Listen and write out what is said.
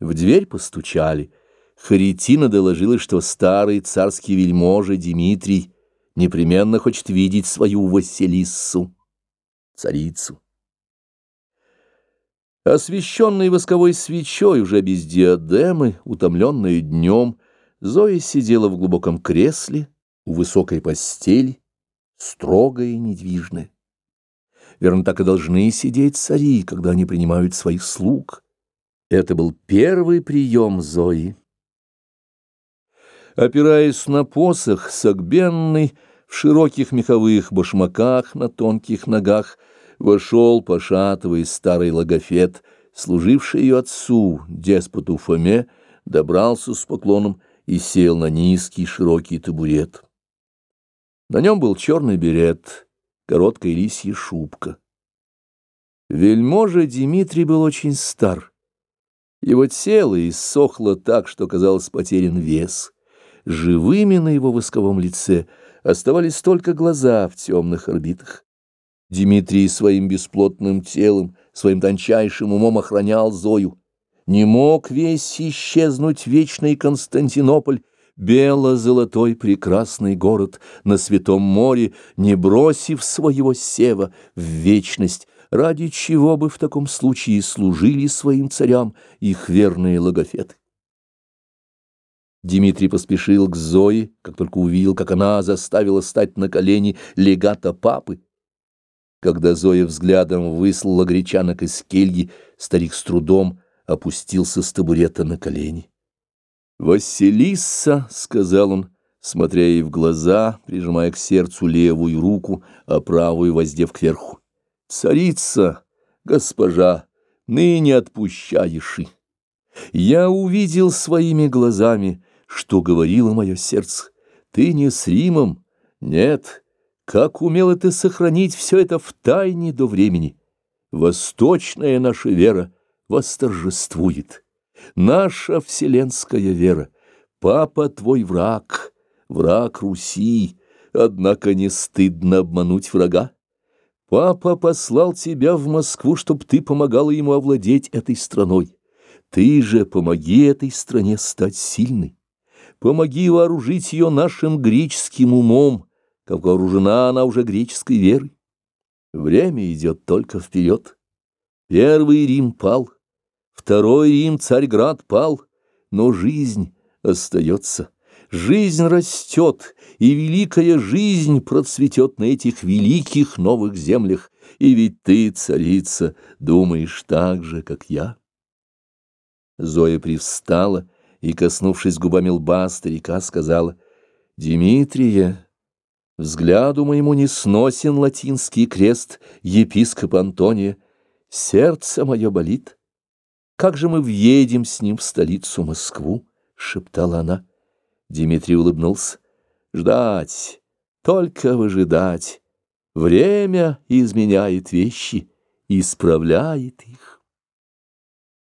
В дверь постучали. Харитина доложила, что старый царский вельможа Дмитрий непременно хочет видеть свою Василиссу, царицу. Освещенной восковой свечой, уже без диадемы, утомленная днем, Зоя сидела в глубоком кресле, у высокой постели, строгая и недвижная. Верно, так и должны сидеть цари, когда они принимают своих слуг. Это был первый прием Зои. Опираясь на посох, согбенный, в широких меховых башмаках на тонких ногах, вошел, пошатываясь, старый логофет, служивший ее отцу, деспоту Фоме, добрался с поклоном и сел на низкий широкий табурет. На нем был черный берет, короткая лисья шубка. Вельможа Дмитрий был очень стар. Его тело иссохло так, что казалось потерян вес. Живыми на его восковом лице оставались только глаза в темных орбитах. Дмитрий своим бесплотным телом, своим тончайшим умом охранял Зою. Не мог весь исчезнуть вечный Константинополь, бело-золотой прекрасный город на Святом море, не бросив своего сева в вечность, ради чего бы в таком случае служили своим царям их верные логофеты. Дмитрий поспешил к Зое, как только увидел, как она заставила стать на колени легата папы. Когда Зоя взглядом выслала гречанок из кельи, старик с трудом опустился с табурета на колени. «Василиса», — сказал он, смотря ей в глаза, прижимая к сердцу левую руку, а правую воздев кверху. «Царица, госпожа, ныне отпущаешь. Я увидел своими глазами, что говорило мое сердце. Ты не с Римом, нет, как умела ты сохранить все это в тайне до времени. Восточная наша вера восторжествует. Наша вселенская вера. Папа твой враг, враг Руси, однако не стыдно обмануть врага. Папа послал тебя в Москву, чтоб ты помогала ему овладеть этой страной. Ты же помоги этой стране стать сильной. Помоги вооружить ее нашим греческим умом, как вооружена она уже греческой верой. Время идет только вперед. Первый Рим пал, второй Рим Царьград пал, но жизнь остается. Жизнь растет, и великая жизнь процветет на этих великих новых землях, и ведь ты, царица, думаешь так же, как я. Зоя привстала и, коснувшись губами лба, старика сказала, «Димитрия, взгляду моему не сносен латинский крест епископа Антония, сердце мое болит. Как же мы въедем с ним в столицу Москву?» — шептала она. Дмитрий улыбнулся. «Ждать, только выжидать. Время изменяет вещи, исправляет их».